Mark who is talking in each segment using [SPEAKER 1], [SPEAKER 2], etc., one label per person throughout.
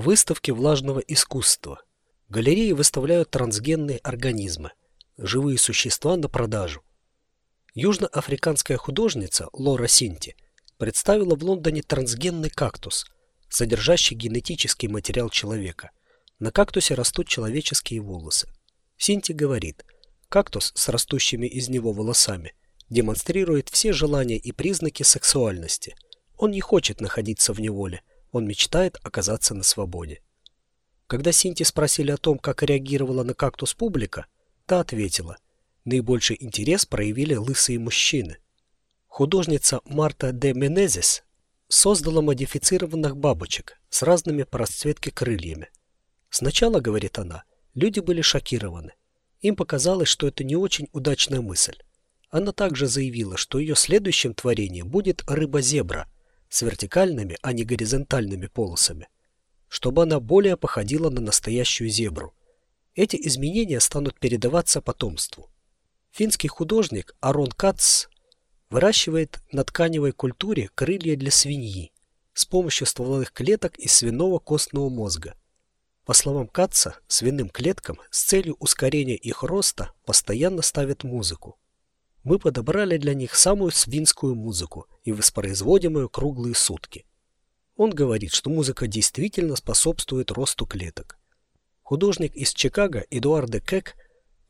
[SPEAKER 1] Выставки влажного искусства. Галереи выставляют трансгенные организмы, живые существа на продажу. Южноафриканская художница Лора Синти представила в Лондоне трансгенный кактус, содержащий генетический материал человека. На кактусе растут человеческие волосы. Синти говорит, кактус с растущими из него волосами демонстрирует все желания и признаки сексуальности. Он не хочет находиться в неволе, он мечтает оказаться на свободе. Когда Синти спросили о том, как реагировала на кактус публика, та ответила, наибольший интерес проявили лысые мужчины. Художница Марта де Менезис создала модифицированных бабочек с разными по расцветке крыльями. Сначала, говорит она, люди были шокированы. Им показалось, что это не очень удачная мысль. Она также заявила, что ее следующим творением будет рыба-зебра – с вертикальными, а не горизонтальными полосами, чтобы она более походила на настоящую зебру. Эти изменения станут передаваться потомству. Финский художник Арон Кац выращивает на тканевой культуре крылья для свиньи с помощью стволовых клеток из свиного костного мозга. По словам Катца, свиным клеткам с целью ускорения их роста постоянно ставят музыку. Мы подобрали для них самую свинскую музыку и воспроизводим ее круглые сутки. Он говорит, что музыка действительно способствует росту клеток. Художник из Чикаго Эдуард Кек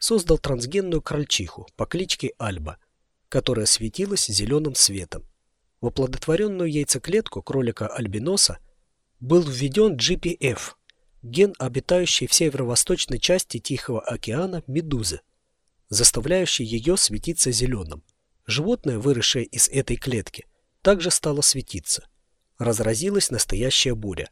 [SPEAKER 1] создал трансгенную крольчиху по кличке Альба, которая светилась зеленым светом. В оплодотворенную яйцеклетку кролика-альбиноса был введен GPF, ген, обитающий в северо-восточной части Тихого океана медузы, заставляющий ее светиться зеленым. Животное, выросшее из этой клетки, также стало светиться. Разразилась настоящая буря.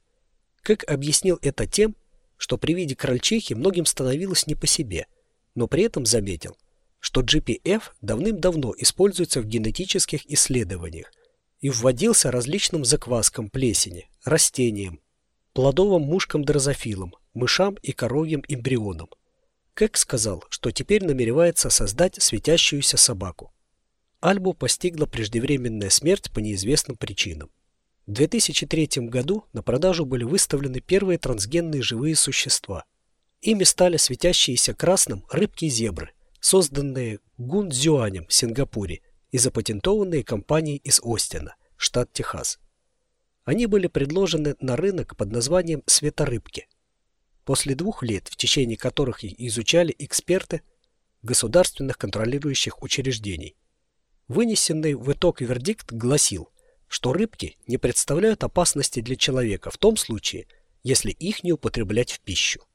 [SPEAKER 1] Как объяснил это тем, что при виде крольчихи многим становилось не по себе, но при этом заметил, что GPF давным-давно используется в генетических исследованиях и вводился различным закваскам плесени, растениям, плодовым мушкам-дрозофилам, мышам и коровьим эмбрионам. Кэк сказал, что теперь намеревается создать светящуюся собаку. Альбу постигла преждевременная смерть по неизвестным причинам. В 2003 году на продажу были выставлены первые трансгенные живые существа. Ими стали светящиеся красным рыбки-зебры, созданные Гунцзюанем в Сингапуре и запатентованные компанией из Остина, штат Техас. Они были предложены на рынок под названием «светорыбки», После двух лет, в течение которых изучали эксперты государственных контролирующих учреждений, вынесенный в итог вердикт гласил, что рыбки не представляют опасности для человека в том случае, если их не употреблять в пищу.